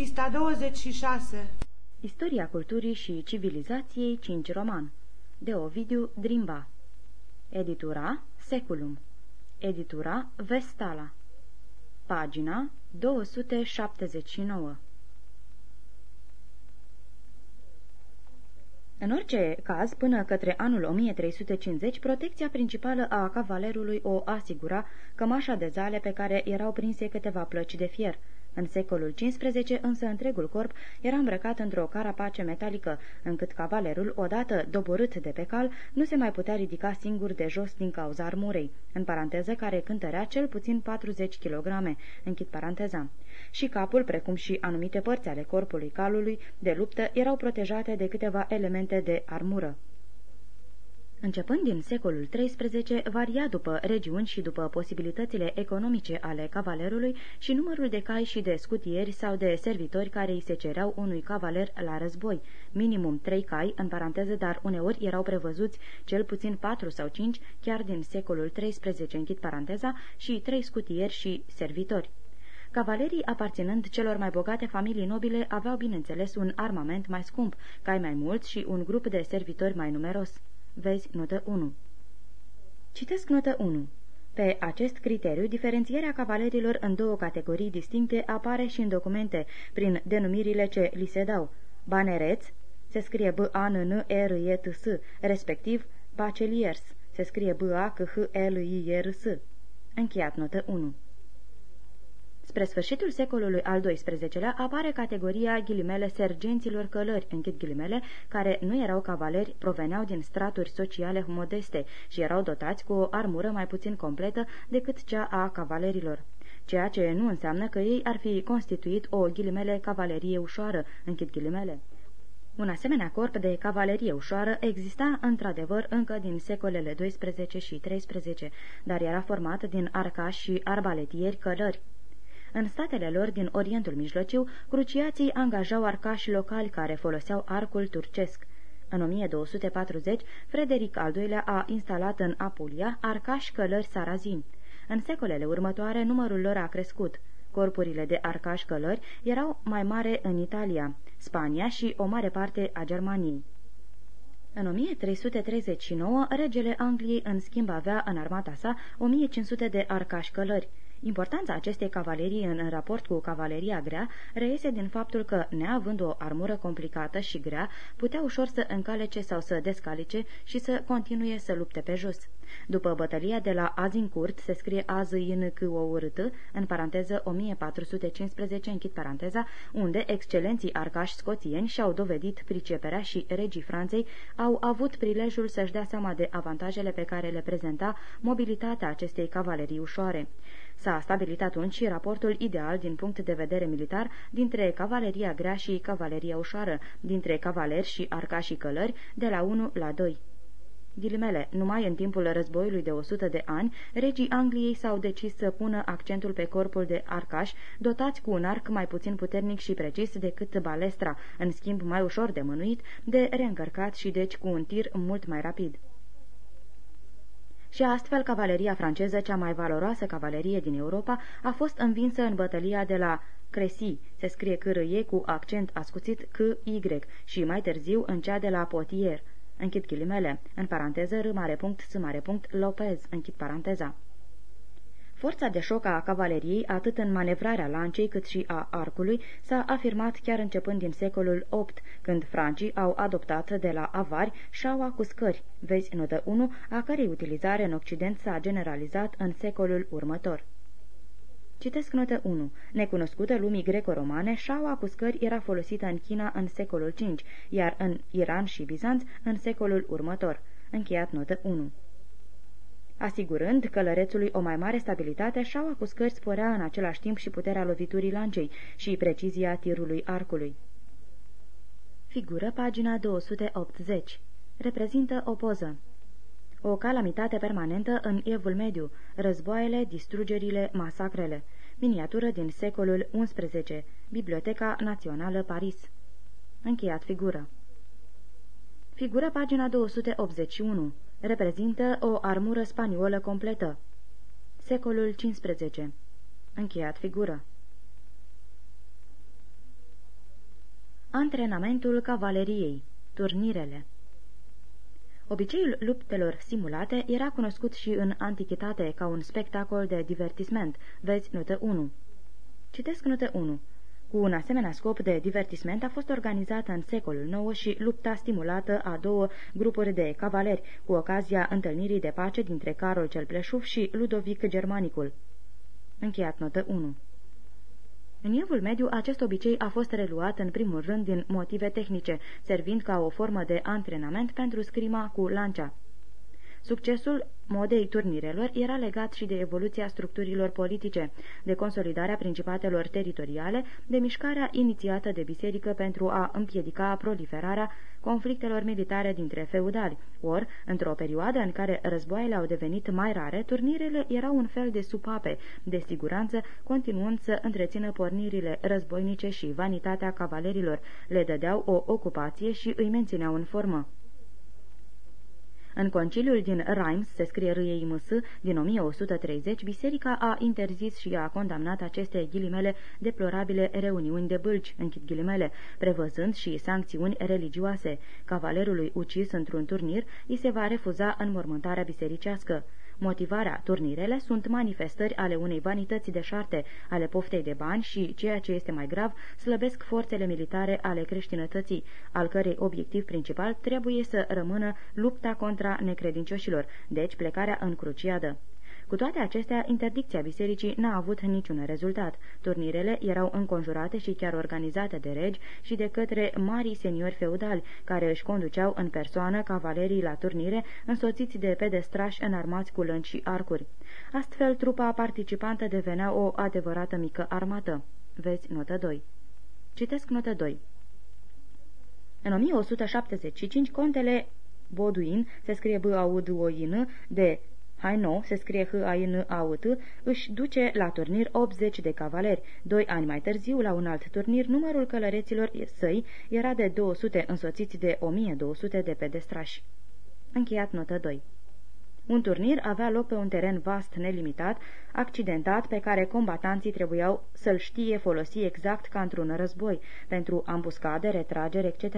Pista 26 Istoria culturii și civilizației 5 roman. De Ovidiu Drimba. Editura Seculum. Editura Vestala. Pagina 279 În orice caz, până către anul 1350, protecția principală a cavalerului o asigura cămașa de zale pe care erau prinse câteva plăci de fier – în secolul XV, însă, întregul corp era îmbrăcat într-o carapace metalică, încât cavalerul, odată doborât de pe cal, nu se mai putea ridica singur de jos din cauza armurei, în paranteză care cântărea cel puțin 40 kg, închid paranteza. Și capul, precum și anumite părți ale corpului calului de luptă, erau protejate de câteva elemente de armură. Începând din secolul XIII, varia după regiuni și după posibilitățile economice ale cavalerului și numărul de cai și de scutieri sau de servitori care îi se cereau unui cavaler la război, minimum trei cai, în paranteză, dar uneori erau prevăzuți cel puțin patru sau cinci, chiar din secolul XIII, închid paranteza, și trei scutieri și servitori. Cavalerii aparținând celor mai bogate familii nobile aveau, bineînțeles, un armament mai scump, cai mai mulți și un grup de servitori mai numeros. Vezi notă 1. Citesc notă 1. Pe acest criteriu, diferențierea cavalerilor în două categorii distincte apare și în documente, prin denumirile ce li se dau. Banereț, se scrie b a n n r e t s respectiv bacheliers, se scrie b a c h l i r s Încheiat notă 1. Spre sfârșitul secolului al XII-lea apare categoria ghilimele sergenților călări, închid ghilimele, care nu erau cavaleri, proveneau din straturi sociale modeste și erau dotați cu o armură mai puțin completă decât cea a cavalerilor ceea ce nu înseamnă că ei ar fi constituit o ghilimele cavalerie ușoară, închid ghilimele. Un asemenea corp de cavalerie ușoară exista într-adevăr încă din secolele 12 și 13, dar era format din arcași și arbaletieri călări. În statele lor din Orientul Mijlociu, cruciații angajau arcași locali care foloseau arcul turcesc. În 1240, Frederic al II-lea a instalat în Apulia arcași călări sarazini. În secolele următoare, numărul lor a crescut. Corpurile de arcași călări erau mai mare în Italia, Spania și o mare parte a Germaniei. În 1339, regele Angliei în schimb avea în armata sa 1500 de arcași călări. Importanța acestei cavalerii în raport cu cavaleria grea reiese din faptul că, neavând o armură complicată și grea, putea ușor să încalece sau să descalice și să continue să lupte pe jos. După bătălia de la Azincourt, se scrie az în c o r t în paranteză 1415, închid paranteza, unde excelenții arcași scoțieni și-au dovedit priceperea și regii Franței au avut prilejul să-și dea seama de avantajele pe care le prezenta mobilitatea acestei cavalerii ușoare. S-a stabilit atunci și raportul ideal din punct de vedere militar dintre cavaleria grea și cavaleria ușoară, dintre cavaleri și arcașii călări, de la 1 la 2. Ghilimele, numai în timpul războiului de 100 de ani, regii Angliei s-au decis să pună accentul pe corpul de arcași, dotați cu un arc mai puțin puternic și precis decât balestra, în schimb mai ușor de mânuit, de reîncărcat și deci cu un tir mult mai rapid și astfel cavaleria franceză, cea mai valoroasă cavalerie din Europa, a fost învinsă în bătălia de la Cressy, se scrie cârâie cu accent ascuțit C-Y, și mai târziu în cea de la Potier. Închid ghilimele, în paranteză r mare punct s mare punct Lopez, închid paranteza. Forța de șoc a cavaleriei, atât în manevrarea lancei cât și a arcului, s-a afirmat chiar începând din secolul VIII, când francii au adoptat de la avari șaua cu scări, vezi notă 1, a cărei utilizare în Occident s-a generalizat în secolul următor. Citesc notă 1. Necunoscută lumii greco-romane, șaua cu scări era folosită în China în secolul V, iar în Iran și Bizanț în secolul următor. Încheiat notă 1. Asigurând călărețului o mai mare stabilitate, șaua cu scări sporea în același timp și puterea loviturii lancei și precizia tirului arcului. Figură pagina 280. Reprezintă o poză. O calamitate permanentă în evul mediu, războaiele, distrugerile, masacrele. Miniatură din secolul XI. Biblioteca Națională Paris. Încheiat figură. Figură pagina 281 reprezintă o armură spaniolă completă. Secolul XV. Încheiat figură. Antrenamentul cavaleriei. Turnirele. Obiceiul luptelor simulate era cunoscut și în antichitate ca un spectacol de divertisment. Vezi notă 1. Citesc notă 1. Cu un asemenea scop de divertisment a fost organizată în secolul IX și lupta stimulată a două grupuri de cavaleri, cu ocazia întâlnirii de pace dintre Carol cel Pleșuf și Ludovic Germanicul. Încheiat notă 1. În evul mediu, acest obicei a fost reluat în primul rând din motive tehnice, servind ca o formă de antrenament pentru scrima cu lancea. Succesul modei turnirelor era legat și de evoluția structurilor politice, de consolidarea principatelor teritoriale, de mișcarea inițiată de biserică pentru a împiedica proliferarea conflictelor militare dintre feudali, ori, într-o perioadă în care războaiele au devenit mai rare, turnirele erau un fel de supape, de siguranță, continuând să întrețină pornirile războinice și vanitatea cavalerilor, le dădeau o ocupație și îi mențineau în formă. În conciliul din Reims, se scrie râiei ms, din 1130, biserica a interzis și a condamnat aceste ghilimele deplorabile reuniuni de bâlci, închid ghilimele, prevăzând și sancțiuni religioase. Cavalerului ucis într-un turnir îi se va refuza înmormântarea bisericească. Motivarea, turnirele sunt manifestări ale unei vanități de șarte, ale poftei de bani și, ceea ce este mai grav, slăbesc forțele militare ale creștinătății, al cărei obiectiv principal trebuie să rămână lupta contra necredincioșilor, deci plecarea în cruciadă. Cu toate acestea, interdicția bisericii n-a avut niciun rezultat. Turnirele erau înconjurate și chiar organizate de regi și de către marii seniori feudali, care își conduceau în persoană cavalerii la turnire, însoțiți de pedestrași înarmați cu lânci și arcuri. Astfel, trupa participantă devenea o adevărată mică armată. Vezi notă 2. Citesc notă 2. În 1175, contele Boduin, se scrie b a u d o i n de Haino, se scrie h a n a u t își duce la turnir 80 de cavaleri. Doi ani mai târziu, la un alt turnir, numărul călăreților săi era de 200, însoțiți de 1200 de pedestrași. Încheiat notă 2 un turnir avea loc pe un teren vast nelimitat, accidentat, pe care combatanții trebuiau să-l știe folosi exact ca într-un război, pentru ambuscade, retrageri, etc.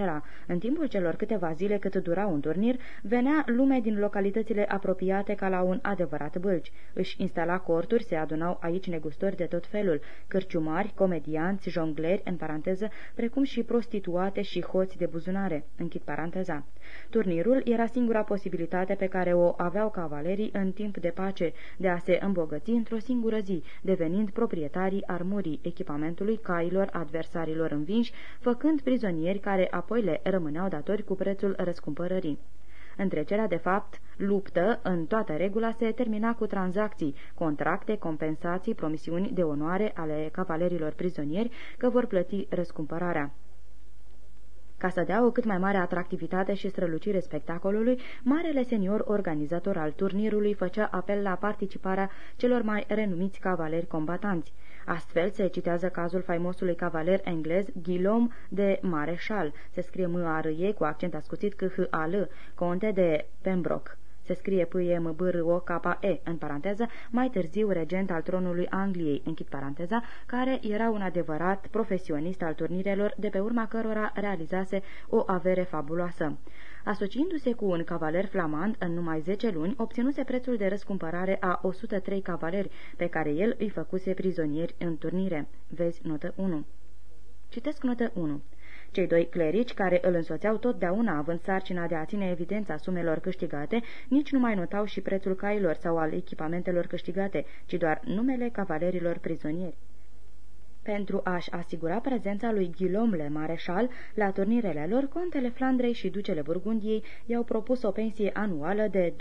În timpul celor câteva zile cât dura un turnir, venea lume din localitățile apropiate ca la un adevărat bâlci. Își instala corturi, se adunau aici negustori de tot felul, cârciumari, comedianți, jongleri, în paranteză, precum și prostituate și hoți de buzunare, închid paranteza. Turnirul era singura posibilitate pe care o aveau cavalerii în timp de pace de a se îmbogăți într-o singură zi, devenind proprietarii armurii echipamentului cailor adversarilor învinși, făcând prizonieri care apoi le rămâneau datori cu prețul răscumpărării. Întrecerea, de fapt, luptă, în toată regula, se termina cu tranzacții, contracte, compensații, promisiuni de onoare ale cavalerilor prizonieri că vor plăti răscumpărarea. Ca să dea o cât mai mare atractivitate și strălucire spectacolului, marele senior organizator al turnirului făcea apel la participarea celor mai renumiți cavaleri combatanți. Astfel se citează cazul faimosului cavaler englez Guillaume de Mareșal, se scrie m a r -E, cu accent ascuțit c h a l conte de Pembroke se scrie p m b r o k e în paranteză, mai târziu regent al tronului Angliei, închid paranteza, care era un adevărat profesionist al turnirelor, de pe urma cărora realizase o avere fabuloasă. Asociindu-se cu un cavaler flamand, în numai 10 luni, obținuse prețul de răscumpărare a 103 cavaleri, pe care el îi făcuse prizonieri în turnire. Vezi notă 1. Citesc notă 1. Cei doi clerici, care îl însoțeau totdeauna având sarcina de a ține evidența sumelor câștigate, nici nu mai notau și prețul cailor sau al echipamentelor câștigate, ci doar numele cavalerilor prizonieri. Pentru a-și asigura prezența lui Guillaume le Mareșal la turnirele lor, contele Flandrei și ducele Burgundiei i-au propus o pensie anuală de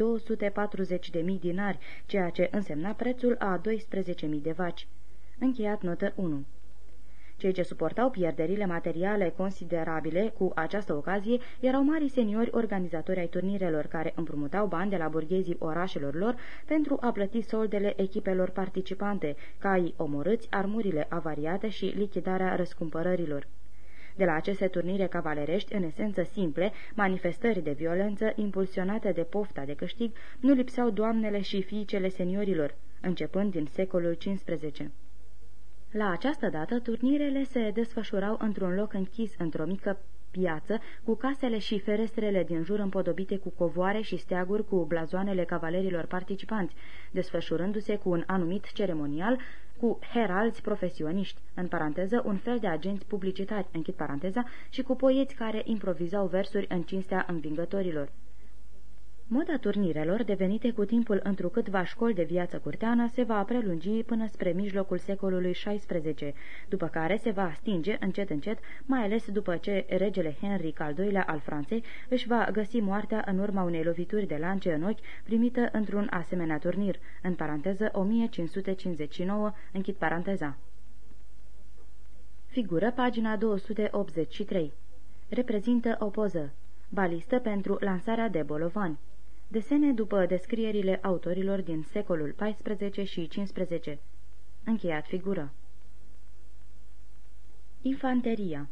240.000 dinari, ceea ce însemna prețul a 12.000 de vaci. Încheiat notă 1 cei ce suportau pierderile materiale considerabile cu această ocazie erau mari seniori organizatori ai turnirelor care împrumutau bani de la burghezii orașelor lor pentru a plăti soldele echipelor participante, caii omorâți, armurile avariate și lichidarea răscumpărărilor. De la aceste turnire cavalerești, în esență simple, manifestări de violență impulsionate de pofta de câștig, nu lipseau doamnele și fiicele seniorilor, începând din secolul XV. La această dată, turnirele se desfășurau într-un loc închis, într-o mică piață, cu casele și ferestrele din jur împodobite cu covoare și steaguri cu blazoanele cavalerilor participanți, desfășurându-se cu un anumit ceremonial cu heralți profesioniști, în paranteză un fel de agenți publicitari, închid paranteza, și cu poeți care improvizau versuri în cinstea învingătorilor. Moda turnirelor, devenite cu timpul întrucâtva școli de viață curteană, se va prelungi până spre mijlocul secolului XVI, după care se va stinge încet încet, mai ales după ce regele Henric al II-lea al Franței își va găsi moartea în urma unei lovituri de lance în ochi primită într-un asemenea turnir, în paranteză 1559, închid paranteza. Figură pagina 283. Reprezintă o poză. Balistă pentru lansarea de bolovani. Desene după descrierile autorilor din secolul XIV și XV. Încheiat figură. Infanteria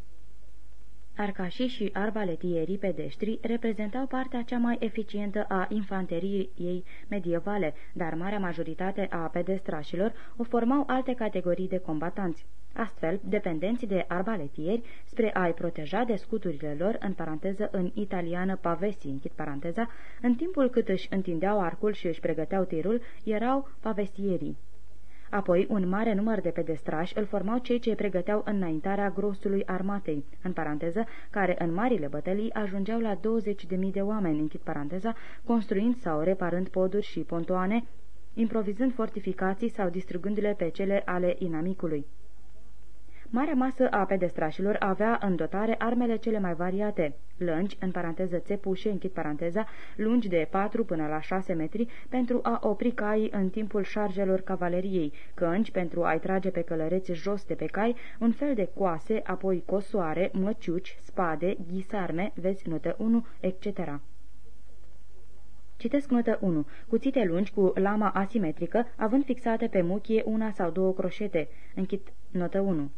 Arcașii și arbaletierii pedeștri reprezentau partea cea mai eficientă a infanteriei medievale, dar marea majoritate a pedestrașilor o formau alte categorii de combatanți. Astfel, dependenți de arbaletieri, spre a-i proteja de scuturile lor, în paranteză în italiană pavesi, închid paranteza, în timpul cât își întindeau arcul și își pregăteau tirul, erau pavesierii. Apoi, un mare număr de pedestrași îl formau cei ce pregăteau înaintarea grosului armatei, în paranteză, care în marile bătălii ajungeau la 20.000 de oameni, închid paranteza, construind sau reparând poduri și pontoane, improvizând fortificații sau distrugându-le pe cele ale inamicului. Marea masă a pedestrașilor avea în dotare armele cele mai variate, lângi, în paranteză țepușe, închid paranteza, lungi de 4 până la 6 metri, pentru a opri caii în timpul șarjelor cavaleriei, cănci pentru a-i trage pe călăreți jos de pe cai, un fel de coase, apoi cosoare, măciuci, spade, ghisarme, vezi notă 1, etc. Citesc notă 1. Cuțite lungi cu lama asimetrică, având fixate pe muchie una sau două croșete. Închid notă 1.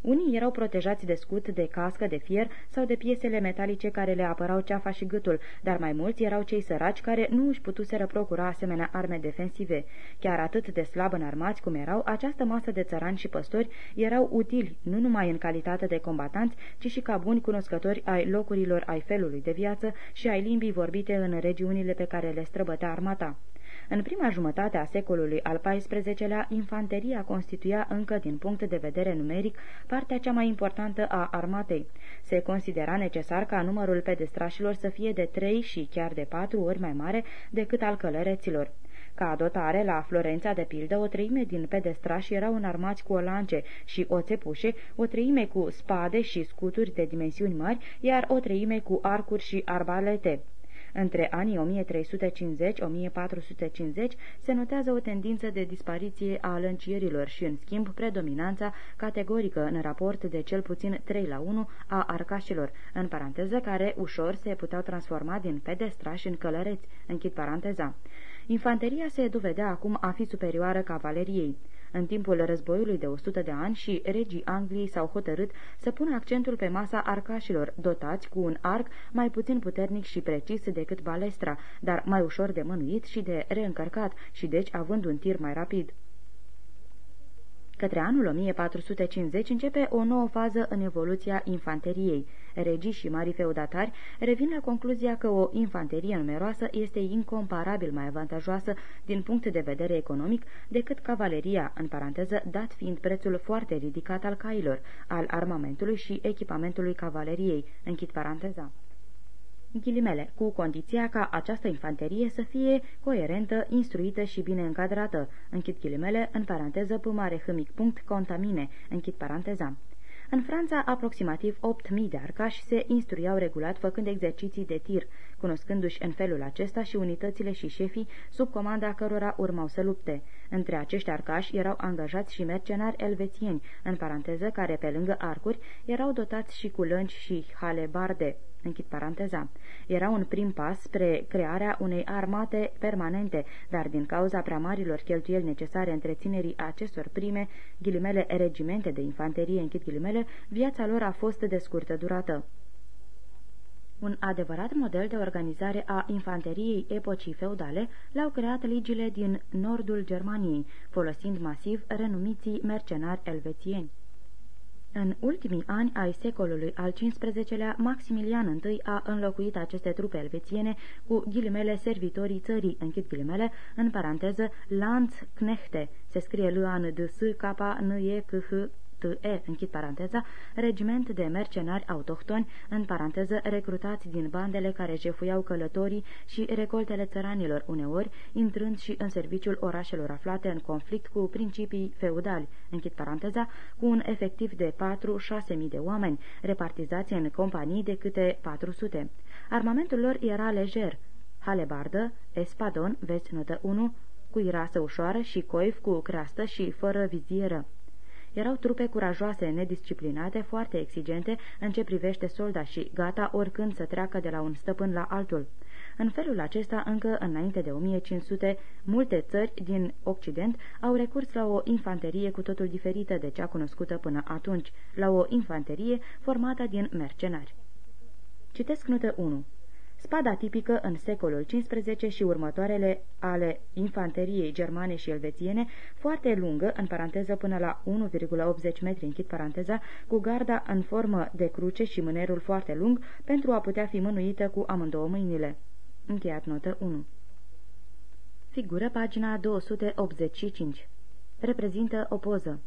Unii erau protejați de scut, de cască, de fier sau de piesele metalice care le apărau ceafa și gâtul, dar mai mulți erau cei săraci care nu își putuseră procura asemenea arme defensive. Chiar atât de slab înarmați cum erau, această masă de țărani și păstori erau utili nu numai în calitate de combatanți, ci și ca buni cunoscători ai locurilor, ai felului de viață și ai limbii vorbite în regiunile pe care le străbătea armata. În prima jumătate a secolului al XIV-lea, infanteria constituia încă din punct de vedere numeric partea cea mai importantă a armatei. Se considera necesar ca numărul pedestrașilor să fie de trei și chiar de patru ori mai mare decât al călăreților. Ca dotare, la Florența, de pildă, o treime din pedestrași erau înarmați cu o lance și o țepușe, o treime cu spade și scuturi de dimensiuni mari, iar o treime cu arcuri și arbalete. Între anii 1350-1450 se notează o tendință de dispariție a lăncierilor și, în schimb, predominanța categorică în raport de cel puțin 3 la 1 a arcașilor, în paranteză care ușor se puteau transforma din pedestrași în călăreți, închid paranteza. Infanteria se dovedea acum a fi superioară cavaleriei. În timpul războiului de 100 de ani și regii Angliei s-au hotărât să pună accentul pe masa arcașilor, dotați cu un arc mai puțin puternic și precis decât balestra, dar mai ușor de mânuit și de reîncărcat și deci având un tir mai rapid. Către anul 1450 începe o nouă fază în evoluția infanteriei. Regii și mari feudatari revin la concluzia că o infanterie numeroasă este incomparabil mai avantajoasă din punct de vedere economic decât cavaleria, în paranteză, dat fiind prețul foarte ridicat al cailor, al armamentului și echipamentului cavaleriei, închid paranteza ghilimele, cu condiția ca această infanterie să fie coerentă, instruită și bine încadrată, închid ghilimele, în paranteză, p mare hâmic punct, contamine, închid paranteza. În Franța, aproximativ 8.000 de arcași se instruiau regulat făcând exerciții de tir, cunoscându-și în felul acesta și unitățile și șefii sub comanda cărora urmau să lupte. Între acești arcași erau angajați și mercenari elvețieni, în paranteză, care pe lângă arcuri erau dotați și cu lânci și halebarde. Închid paranteza. Era un prim pas spre crearea unei armate permanente, dar din cauza prea marilor cheltuieli necesare întreținerii acestor prime, ghilimele regimente de infanterie, închid ghilimele, viața lor a fost de scurtă durată. Un adevărat model de organizare a infanteriei epocii feudale l-au creat ligile din nordul Germaniei, folosind masiv renumiții mercenari elvețieni. În ultimii ani ai secolului al XV-lea, Maximilian I a înlocuit aceste trupe elvețiene cu ghilimele servitorii țării, închid ghilimele, în paranteză, Landsknechte, se scrie l a n d s k n e k h TE, închid paranteza, regiment de mercenari autohtoni, în paranteză, recrutați din bandele care jefuiau călătorii și recoltele țăranilor uneori, intrând și în serviciul orașelor aflate în conflict cu principii feudali, închid paranteza, cu un efectiv de 4-6 mii de oameni, repartizați în companii de câte 400. Armamentul lor era lejer, halebardă, espadon, vezi notă 1, cu irasă ușoară și coif cu creastă și fără vizieră. Erau trupe curajoase, nedisciplinate, foarte exigente în ce privește solda și gata oricând să treacă de la un stăpân la altul. În felul acesta, încă înainte de 1500, multe țări din Occident au recurs la o infanterie cu totul diferită de cea cunoscută până atunci, la o infanterie formată din mercenari. Citesc notă 1. Spada tipică în secolul XV și următoarele ale infanteriei germane și elvețiene, foarte lungă, în paranteză până la 1,80 metri, închid paranteza, cu garda în formă de cruce și mânerul foarte lung, pentru a putea fi mânuită cu amândouă mâinile. Încheiat notă 1. Figură pagina 285. Reprezintă o poză.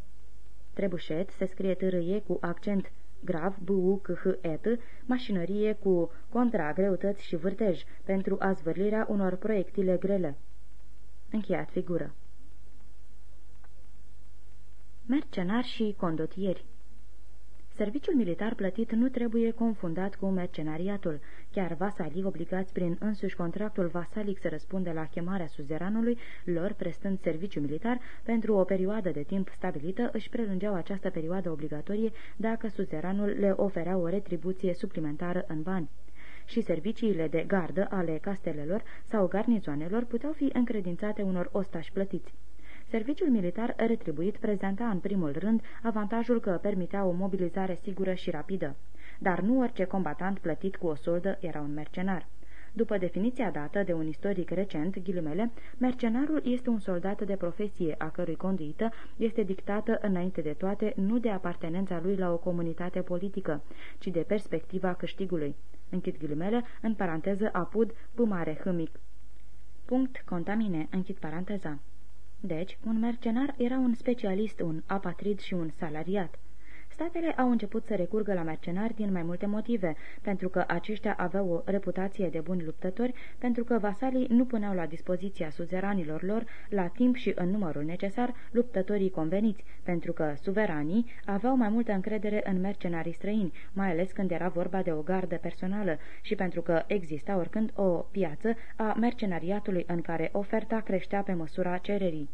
Trebușet se scrie târâie cu accent grav, bu, c, h, et, mașinărie cu contragreutăți și vârtej pentru a zvârlirea unor proiectile grele. Încheiat figură. Mercenari și condotieri Serviciul militar plătit nu trebuie confundat cu mercenariatul. Chiar vasalii obligați prin însuși contractul vasalic să răspundă la chemarea suzeranului, lor prestând serviciu militar, pentru o perioadă de timp stabilită, își prelungeau această perioadă obligatorie dacă suzeranul le oferea o retribuție suplimentară în bani și serviciile de gardă ale castelelor sau garnizoanelor puteau fi încredințate unor ostași plătiți. Serviciul militar retribuit prezenta în primul rând avantajul că permitea o mobilizare sigură și rapidă. Dar nu orice combatant plătit cu o soldă era un mercenar. După definiția dată de un istoric recent, ghilimele, mercenarul este un soldat de profesie, a cărui conduită este dictată înainte de toate nu de apartenența lui la o comunitate politică, ci de perspectiva câștigului. Închid ghilimele, în paranteză apud, pumare hâmic. Punct contamine, închid paranteza. Deci, un mercenar era un specialist, un apatrid și un salariat. Statele au început să recurgă la mercenari din mai multe motive, pentru că aceștia aveau o reputație de buni luptători, pentru că vasalii nu puneau la dispoziția suzeranilor lor, la timp și în numărul necesar, luptătorii conveniți, pentru că suveranii aveau mai multă încredere în mercenarii străini, mai ales când era vorba de o gardă personală și pentru că exista oricând o piață a mercenariatului în care oferta creștea pe măsura cererii.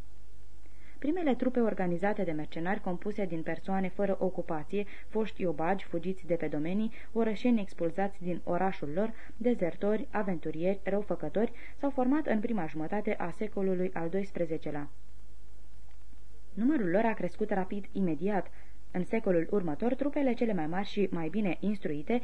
Primele trupe organizate de mercenari compuse din persoane fără ocupație, foști iobagi fugiți de pe domenii, orășeni expulzați din orașul lor, dezertori, aventurieri, răufăcători, s-au format în prima jumătate a secolului al XII-lea. Numărul lor a crescut rapid imediat. În secolul următor, trupele cele mai mari și mai bine instruite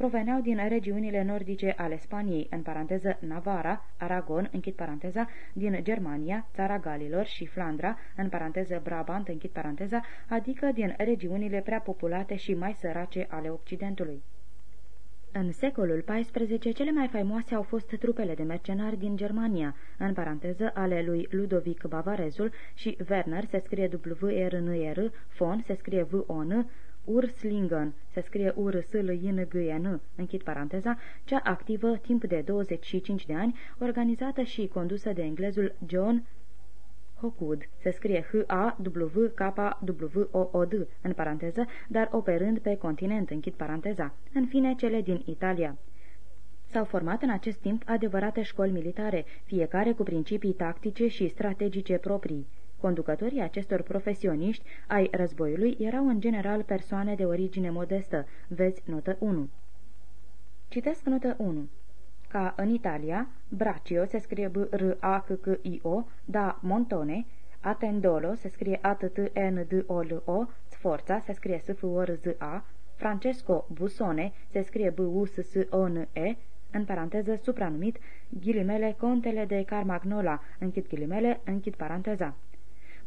proveneau din regiunile nordice ale Spaniei, în paranteză Navara, Aragon, închid paranteza, din Germania, țara Galilor și Flandra, în paranteză Brabant, închid paranteza, adică din regiunile prea populate și mai sărace ale Occidentului. În secolul XIV, cele mai faimoase au fost trupele de mercenari din Germania, în paranteză ale lui Ludovic Bavarezul și Werner, se scrie w r n r Fon, se scrie V-O-N, Urslingen, se scrie ur s l i n g e n închid paranteza, cea activă timp de 25 de ani, organizată și condusă de englezul John Hawkwood, se scrie H-A-W-K-W-O-O-D, în paranteză, dar operând pe continent, închid paranteza, în fine cele din Italia. S-au format în acest timp adevărate școli militare, fiecare cu principii tactice și strategice proprii. Conducătorii acestor profesioniști ai războiului erau în general persoane de origine modestă. Vezi notă 1. Citesc notă 1. Ca în Italia, Braccio se scrie B-R-A-C-C-I-O, da Montone, Atendolo se scrie A-T-T-N-D-O-L-O, Sforța se scrie S-F-O-R-Z-A, Francesco Busone, se scrie b u s s o n e în paranteză supranumit ghilimele contele de Carmagnola, închid ghilimele, închid paranteza.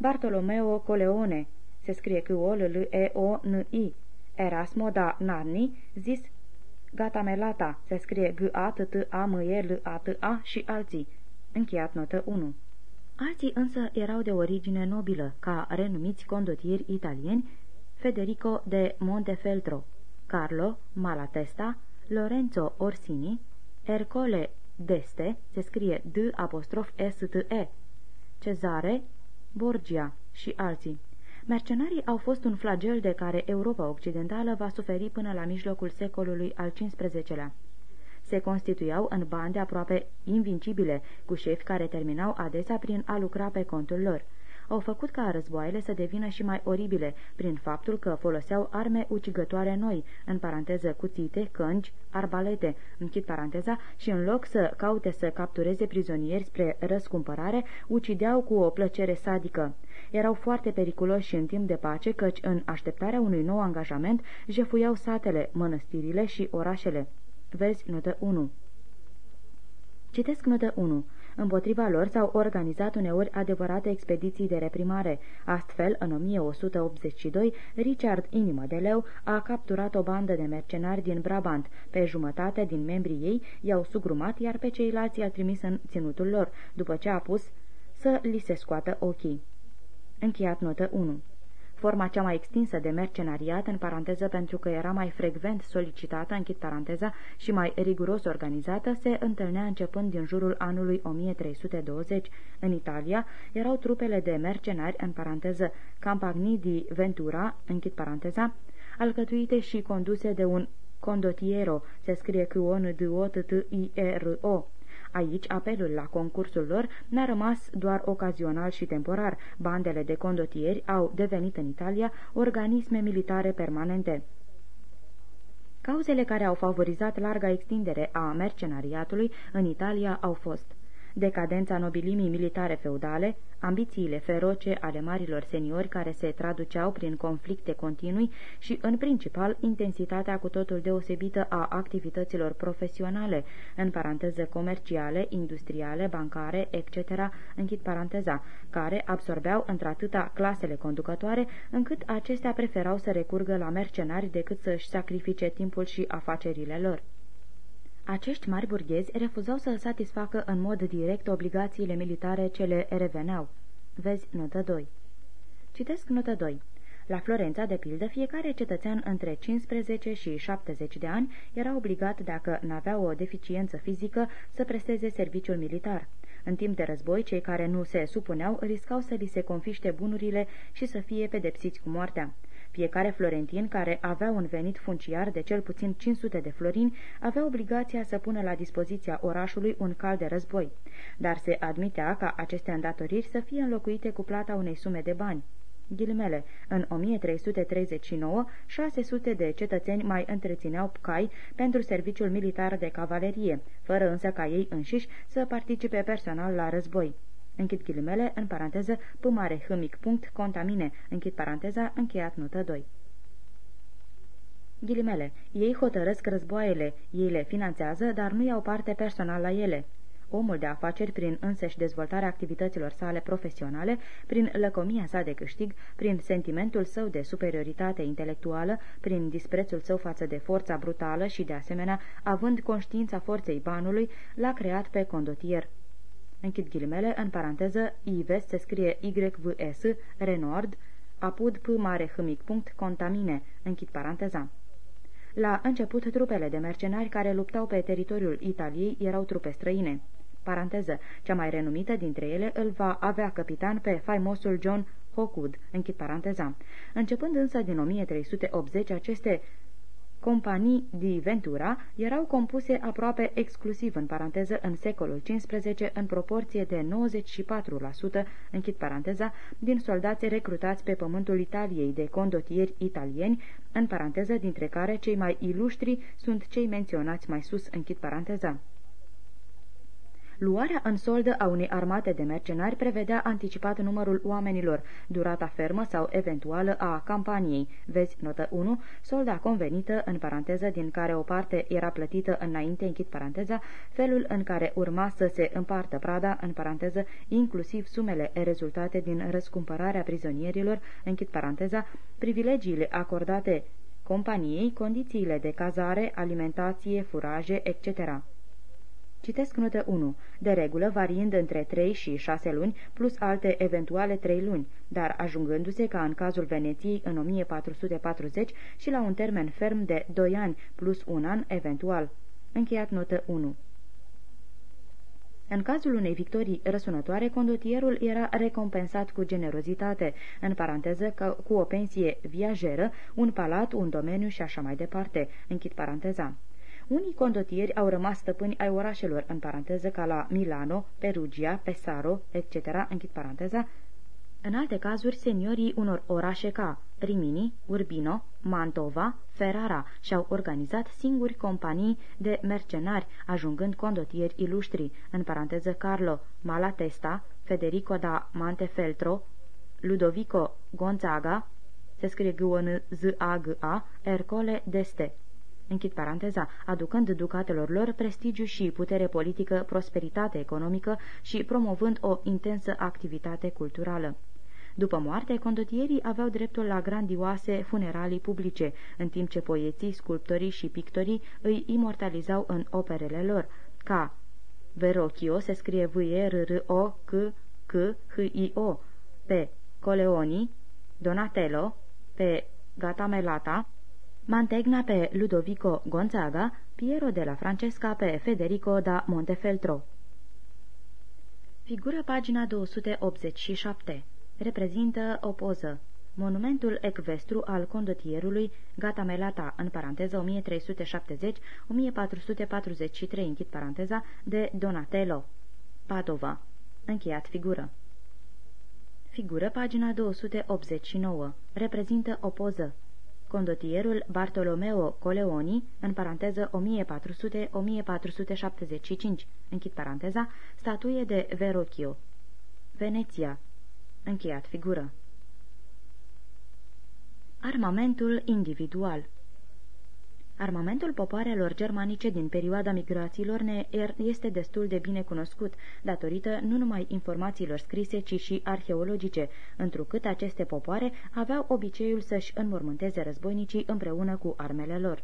Bartolomeo Coleone, se scrie cu o l l e o n i Erasmo da Narni, zis Gatamelata, se scrie g a t t a m e l a t a și alții. Încheiat notă 1. Alții însă erau de origine nobilă, ca renumiți condotieri italieni, Federico de Montefeltro, Carlo Malatesta, Lorenzo Orsini, Ercole Deste, se scrie D apostrof S T E, Cezare, Borgia și alții. Mercenarii au fost un flagel de care Europa Occidentală va suferi până la mijlocul secolului al XV-lea. Se constituiau în bande aproape invincibile, cu șefi care terminau adesea prin a lucra pe contul lor au făcut ca războaiele să devină și mai oribile, prin faptul că foloseau arme ucigătoare noi, în paranteză cuțite, cângi, arbalete, închid paranteza, și în loc să caute să captureze prizonieri spre răscumpărare, ucideau cu o plăcere sadică. Erau foarte periculoși în timp de pace, căci în așteptarea unui nou angajament jefuiau satele, mănăstirile și orașele. Vezi notă 1. Citesc notă 1. Împotriva lor s-au organizat uneori adevărate expediții de reprimare. Astfel, în 1182, Richard Inimă de Leu a capturat o bandă de mercenari din Brabant. Pe jumătate din membrii ei i-au sugrumat, iar pe ceilalți i-a trimis în ținutul lor, după ce a pus să li se scoată ochii. Încheiat notă 1 Forma cea mai extinsă de mercenariat, în paranteză pentru că era mai frecvent solicitată, închid paranteza, și mai riguros organizată, se întâlnea începând din jurul anului 1320. În Italia erau trupele de mercenari, în paranteză, Campagni di Ventura, închid paranteza, alcătuite și conduse de un condottiero, se scrie cu o n d o t t i e r o Aici, apelul la concursul lor n-a rămas doar ocazional și temporar. Bandele de condotieri au devenit în Italia organisme militare permanente. Cauzele care au favorizat larga extindere a mercenariatului în Italia au fost decadența nobilimii militare feudale, ambițiile feroce ale marilor seniori care se traduceau prin conflicte continui și, în principal, intensitatea cu totul deosebită a activităților profesionale, în paranteză comerciale, industriale, bancare, etc., închid paranteza, care absorbeau într-atâta clasele conducătoare, încât acestea preferau să recurgă la mercenari decât să-și sacrifice timpul și afacerile lor. Acești mari burghezi refuzau să satisfacă în mod direct obligațiile militare ce le reveneau. Vezi notă 2. Citesc notă 2. La Florența, de pildă, fiecare cetățean între 15 și 70 de ani era obligat, dacă n-avea o deficiență fizică, să presteze serviciul militar. În timp de război, cei care nu se supuneau riscau să li se confiște bunurile și să fie pedepsiți cu moartea. Fiecare florentin care avea un venit funciar de cel puțin 500 de florini avea obligația să pună la dispoziția orașului un cal de război, dar se admitea ca aceste îndatoriri să fie înlocuite cu plata unei sume de bani. Ghilimele, în 1339, 600 de cetățeni mai întrețineau cai pentru serviciul militar de cavalerie, fără însă ca ei înșiși să participe personal la război. Închid ghilimele, în paranteză, p mare h mic punct, contamine, închid paranteza, încheiat notă 2. Ghilimele, ei hotărăsc războaiele, ei le finanțează, dar nu iau parte personal la ele. Omul de afaceri, prin însăși dezvoltarea activităților sale profesionale, prin lăcomia sa de câștig, prin sentimentul său de superioritate intelectuală, prin disprețul său față de forța brutală și, de asemenea, având conștiința forței banului, l-a creat pe condotier închid ghilimele, în paranteză, Ives se scrie YVS, Renord, apud P mare H mic punct, contamine, închid paranteza. La început, trupele de mercenari care luptau pe teritoriul Italiei erau trupe străine. Paranteză, cea mai renumită dintre ele îl va avea capitan pe faimosul John Hawkwood, închid paranteza. Începând însă din 1380, aceste companii di Ventura erau compuse aproape exclusiv în paranteză în secolul XV în proporție de 94%, închid paranteza, din soldați recrutați pe pământul Italiei de condotieri italieni, în paranteză dintre care cei mai iluștri sunt cei menționați mai sus, închid paranteza. Luarea în soldă a unei armate de mercenari prevedea anticipat numărul oamenilor, durata fermă sau eventuală a campaniei. Vezi notă 1, solda convenită, în paranteză, din care o parte era plătită înainte, închid paranteza, felul în care urma să se împartă prada, în paranteză, inclusiv sumele rezultate din răscumpărarea prizonierilor, închid paranteza, privilegiile acordate companiei, condițiile de cazare, alimentație, furaje, etc. Citesc notă 1. De regulă, variind între 3 și 6 luni, plus alte eventuale 3 luni, dar ajungându-se ca în cazul Veneției în 1440 și la un termen ferm de 2 ani, plus un an eventual. Încheiat notă 1. În cazul unei victorii răsunătoare, condotierul era recompensat cu generozitate, în paranteză că cu o pensie viajeră, un palat, un domeniu și așa mai departe. Închid paranteza. Unii condotieri au rămas stăpâni ai orașelor, în paranteză ca la Milano, Perugia, Pesaro, etc., închid paranteza, în alte cazuri, seniorii unor orașe ca Rimini, Urbino, Mantova, Ferrara și-au organizat singuri companii de mercenari, ajungând condotieri ilustri, în paranteză Carlo Malatesta, Federico da Montefeltro, Ludovico Gonzaga, se scrie g n z a g a Ercole d'Este, închid paranteza, aducând ducatelor lor prestigiu și putere politică, prosperitate economică și promovând o intensă activitate culturală. După moarte, condotierii aveau dreptul la grandioase funeralii publice, în timp ce poeții, sculptorii și pictorii îi imortalizau în operele lor, ca Verocchio se scrie v e r r o c c h i o pe Coleoni, Donatello, pe Gatamelata, Mantegna pe Ludovico Gonzaga, Piero de la Francesca pe Federico da Montefeltro. Figură pagina 287 reprezintă o poză. Monumentul ecvestru al condotierului Gatamelata, în paranteză 1370-1443, închid paranteza, de Donatello. Padova. Încheiat figură. Figură, pagina 289. Reprezintă o poză. Condotierul Bartolomeo Coleoni, în paranteză 1400-1475, închid paranteza, statuie de Verocchio. Veneția, Încheiat figură. Armamentul individual Armamentul popoarelor germanice din perioada migrațiilor ne er, este destul de bine cunoscut, datorită nu numai informațiilor scrise, ci și arheologice, întrucât aceste popoare aveau obiceiul să-și înmormânteze războinicii împreună cu armele lor.